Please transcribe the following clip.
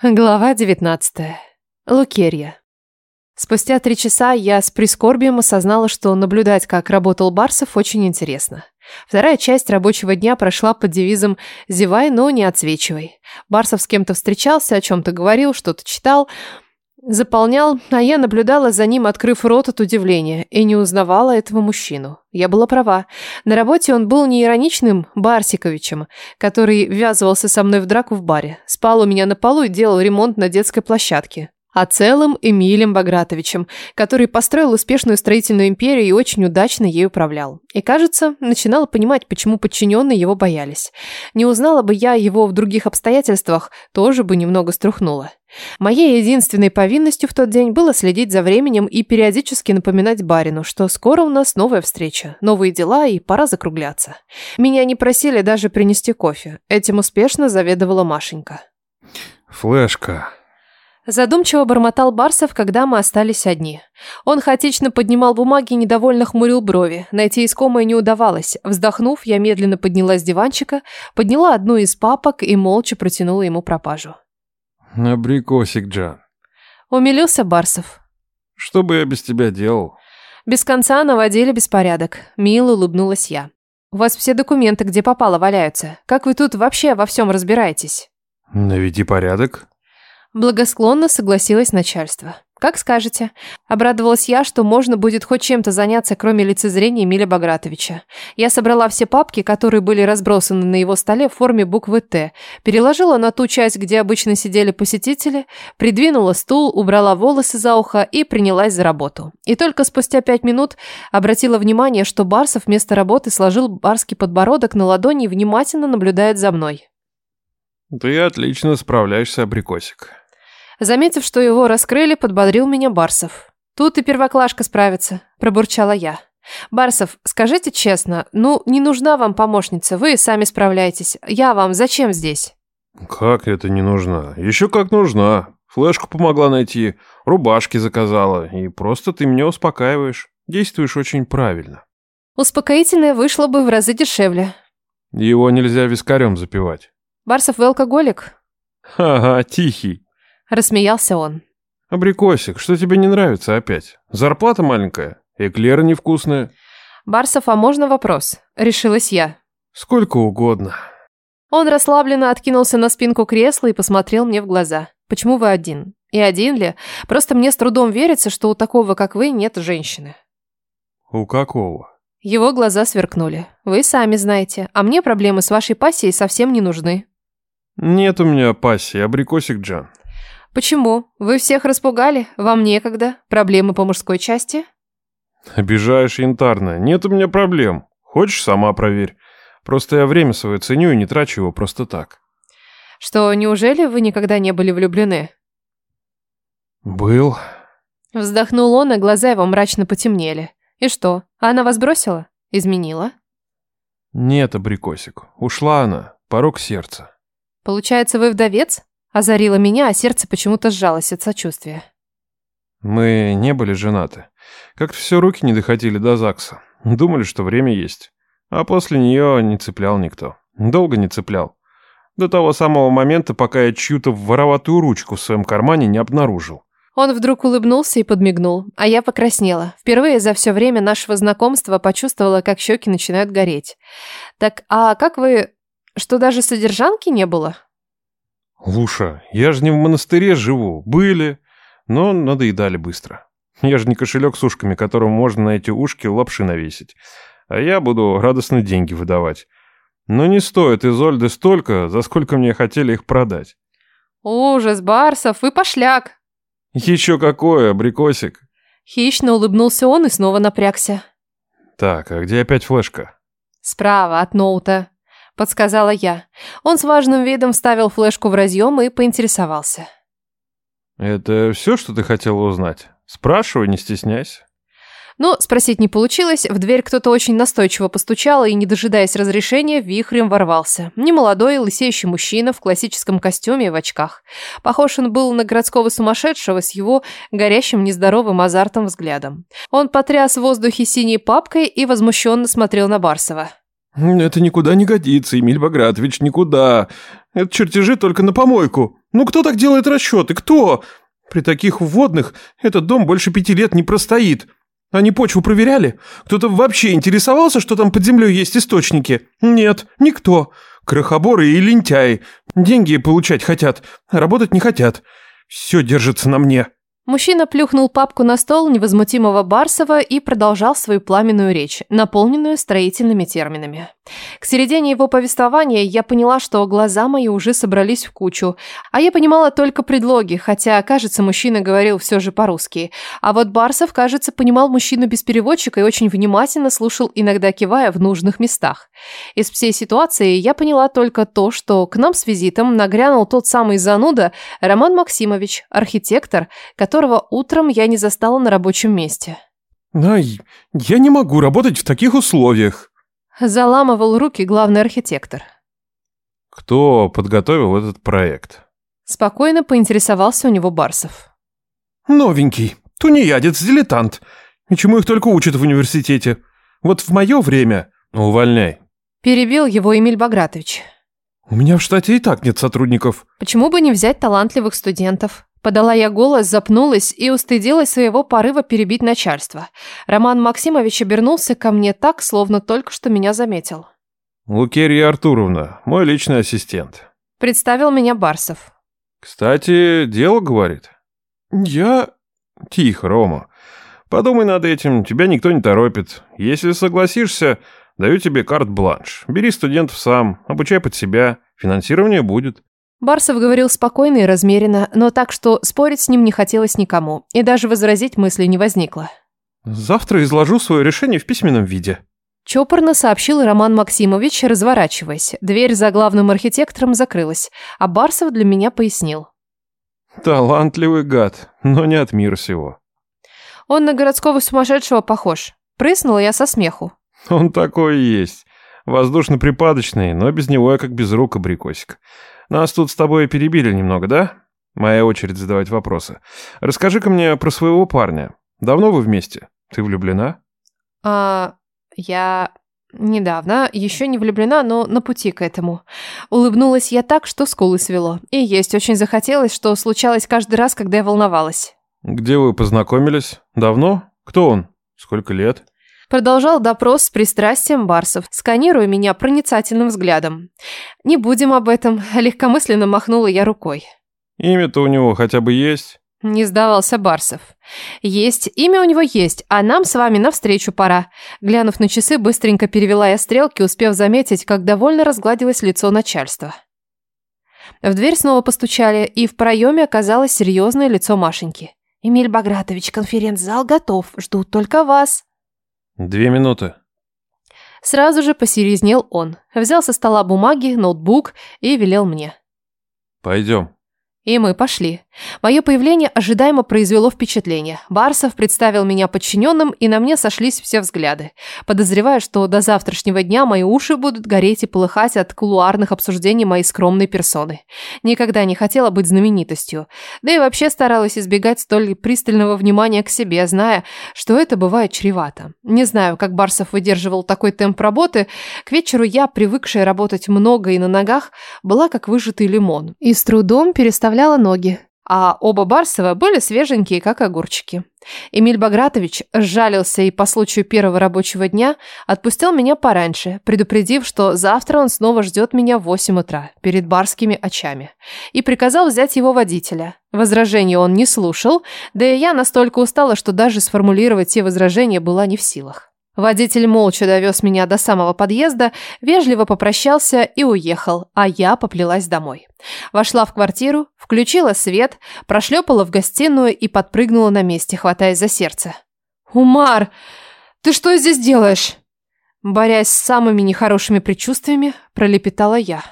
Глава 19. Лукерья. Спустя три часа я с прискорбием осознала, что наблюдать, как работал Барсов, очень интересно. Вторая часть рабочего дня прошла под девизом «Зевай, но не отсвечивай». Барсов с кем-то встречался, о чем-то говорил, что-то читал, заполнял, а я наблюдала за ним, открыв рот от удивления, и не узнавала этого мужчину. Я была права. На работе он был не ироничным Барсиковичем, который ввязывался со мной в драку в баре, спал у меня на полу и делал ремонт на детской площадке а целым Эмилем Багратовичем, который построил успешную строительную империю и очень удачно ей управлял. И, кажется, начинала понимать, почему подчиненные его боялись. Не узнала бы я его в других обстоятельствах, тоже бы немного струхнула. Моей единственной повинностью в тот день было следить за временем и периодически напоминать барину, что скоро у нас новая встреча, новые дела и пора закругляться. Меня не просили даже принести кофе. Этим успешно заведовала Машенька. «Флешка», Задумчиво бормотал Барсов, когда мы остались одни. Он хаотично поднимал бумаги и недовольно хмурил брови. Найти искомое не удавалось. Вздохнув, я медленно поднялась с диванчика, подняла одну из папок и молча протянула ему пропажу. «Абрикосик, Джан». Умилился Барсов. «Что бы я без тебя делал?» Без конца наводили беспорядок. Мило улыбнулась я. «У вас все документы, где попало, валяются. Как вы тут вообще во всем разбираетесь?» «Наведи порядок», Благосклонно согласилось начальство. «Как скажете». Обрадовалась я, что можно будет хоть чем-то заняться, кроме лицезрения Эмиля Багратовича. Я собрала все папки, которые были разбросаны на его столе в форме буквы «Т», переложила на ту часть, где обычно сидели посетители, придвинула стул, убрала волосы за ухо и принялась за работу. И только спустя пять минут обратила внимание, что Барсов вместо работы сложил барский подбородок на ладони и внимательно наблюдает за мной. «Ты отлично справляешься, Абрикосик». Заметив, что его раскрыли, подбодрил меня Барсов. «Тут и первоклашка справится», – пробурчала я. «Барсов, скажите честно, ну, не нужна вам помощница, вы сами справляетесь. Я вам зачем здесь?» «Как это не нужна? Еще как нужна. Флешку помогла найти, рубашки заказала, и просто ты меня успокаиваешь. Действуешь очень правильно». «Успокоительное вышло бы в разы дешевле». «Его нельзя вискарем запивать». «Барсов, вы алкоголик?» «Ага, тихий». Рассмеялся он. «Абрикосик, что тебе не нравится опять? Зарплата маленькая, эклеры невкусные». «Барсов, а можно вопрос?» Решилась я. «Сколько угодно». Он расслабленно откинулся на спинку кресла и посмотрел мне в глаза. «Почему вы один? И один ли? Просто мне с трудом верится, что у такого, как вы, нет женщины». «У какого?» Его глаза сверкнули. «Вы сами знаете, а мне проблемы с вашей пассией совсем не нужны». «Нет у меня пассии, абрикосик Джан. «Почему? Вы всех распугали? Вам некогда? Проблемы по мужской части?» «Обижаешь янтарно. Нет у меня проблем. Хочешь, сама проверь. Просто я время свое ценю и не трачу его просто так». «Что, неужели вы никогда не были влюблены?» «Был». Вздохнул он, и глаза его мрачно потемнели. «И что, она вас бросила? Изменила?» «Нет, абрикосик. Ушла она. Порог сердца». «Получается, вы вдовец?» Озарила меня, а сердце почему-то сжалось от сочувствия. Мы не были женаты. Как-то все руки не доходили до ЗАГСа. Думали, что время есть. А после нее не цеплял никто. Долго не цеплял. До того самого момента, пока я чью-то вороватую ручку в своем кармане не обнаружил. Он вдруг улыбнулся и подмигнул, а я покраснела. Впервые за все время нашего знакомства почувствовала, как щеки начинают гореть. «Так, а как вы... Что даже содержанки не было?» «Луша, я же не в монастыре живу. Были, но надоедали быстро. Я же не кошелек с ушками, которому можно на эти ушки лапши навесить. А я буду радостно деньги выдавать. Но не стоит Изольды столько, за сколько мне хотели их продать». «Ужас, Барсов, вы пошляк!» «Еще какое, абрикосик!» Хищно улыбнулся он и снова напрягся. «Так, а где опять флешка?» «Справа от ноута», подсказала я. Он с важным видом вставил флешку в разъем и поинтересовался. «Это все, что ты хотела узнать? Спрашивай, не стесняйся». Но спросить не получилось, в дверь кто-то очень настойчиво постучал и, не дожидаясь разрешения, вихрем ворвался. Немолодой, лысеющий мужчина в классическом костюме и в очках. Похож он был на городского сумасшедшего с его горящим нездоровым азартом взглядом. Он потряс в воздухе синей папкой и возмущенно смотрел на Барсова. «Это никуда не годится, Эмиль Багратович, никуда. Это чертежи только на помойку. Ну кто так делает расчеты? Кто? При таких вводных этот дом больше пяти лет не простоит. Они почву проверяли? Кто-то вообще интересовался, что там под землей есть источники? Нет, никто. Крохоборы и лентяи. Деньги получать хотят, а работать не хотят. Все держится на мне. Мужчина плюхнул папку на стол невозмутимого Барсова и продолжал свою пламенную речь, наполненную строительными терминами. К середине его повествования я поняла, что глаза мои уже собрались в кучу, а я понимала только предлоги, хотя, кажется, мужчина говорил все же по-русски. А вот Барсов, кажется, понимал мужчину без переводчика и очень внимательно слушал, иногда кивая в нужных местах. Из всей ситуации я поняла только то, что к нам с визитом нагрянул тот самый зануда Роман Максимович, архитектор, который которого утром я не застала на рабочем месте. «Ай, я не могу работать в таких условиях», – заламывал руки главный архитектор. «Кто подготовил этот проект?» Спокойно поинтересовался у него Барсов. «Новенький, тунеядец, дилетант. И чему их только учат в университете. Вот в мое время...» «Увольняй», – перебил его Эмиль Багратович. «У меня в штате и так нет сотрудников». «Почему бы не взять талантливых студентов?» Подала я голос, запнулась и устыдилась своего порыва перебить начальство. Роман Максимович обернулся ко мне так, словно только что меня заметил. «Лукерья Артуровна, мой личный ассистент». Представил меня Барсов. «Кстати, дело, говорит». «Я...» «Тихо, Рома. Подумай над этим, тебя никто не торопит. Если согласишься, даю тебе карт-бланш. Бери студентов сам, обучай под себя, финансирование будет». Барсов говорил спокойно и размеренно, но так, что спорить с ним не хотелось никому, и даже возразить мысли не возникло. «Завтра изложу свое решение в письменном виде», Чопорно сообщил Роман Максимович, разворачиваясь. Дверь за главным архитектором закрылась, а Барсов для меня пояснил. «Талантливый гад, но не от мира сего». «Он на городского сумасшедшего похож». Прыснула я со смеху. «Он такой и есть. Воздушно-припадочный, но без него я как без рук абрикосик. Нас тут с тобой перебили немного, да? Моя очередь задавать вопросы. Расскажи-ка мне про своего парня. Давно вы вместе? Ты влюблена? А, я недавно, еще не влюблена, но на пути к этому. Улыбнулась я так, что скулы свело. И есть очень захотелось, что случалось каждый раз, когда я волновалась. Где вы познакомились? Давно? Кто он? Сколько лет? Продолжал допрос с пристрастием Барсов, сканируя меня проницательным взглядом. «Не будем об этом», – легкомысленно махнула я рукой. «Имя-то у него хотя бы есть?» Не сдавался Барсов. «Есть, имя у него есть, а нам с вами навстречу пора». Глянув на часы, быстренько перевела я стрелки, успев заметить, как довольно разгладилось лицо начальства. В дверь снова постучали, и в проеме оказалось серьезное лицо Машеньки. «Эмиль Багратович, конференц-зал готов, ждут только вас». «Две минуты». Сразу же посерьезнел он, взял со стола бумаги, ноутбук и велел мне. «Пойдем». И мы пошли. Мое появление ожидаемо произвело впечатление. Барсов представил меня подчиненным, и на мне сошлись все взгляды. Подозреваю, что до завтрашнего дня мои уши будут гореть и полыхать от кулуарных обсуждений моей скромной персоны. Никогда не хотела быть знаменитостью. Да и вообще старалась избегать столь пристального внимания к себе, зная, что это бывает чревато. Не знаю, как Барсов выдерживал такой темп работы. К вечеру я, привыкшая работать много и на ногах, была как выжатый лимон. И с трудом переставляла расставляла ноги, а оба Барсова были свеженькие, как огурчики. Эмиль Багратович сжалился и по случаю первого рабочего дня отпустил меня пораньше, предупредив, что завтра он снова ждет меня в 8 утра перед барскими очами, и приказал взять его водителя. Возражения он не слушал, да и я настолько устала, что даже сформулировать те возражения была не в силах. Водитель молча довез меня до самого подъезда, вежливо попрощался и уехал, а я поплелась домой. Вошла в квартиру, включила свет, прошлепала в гостиную и подпрыгнула на месте, хватаясь за сердце. «Умар, ты что здесь делаешь?» Борясь с самыми нехорошими предчувствиями, пролепетала я.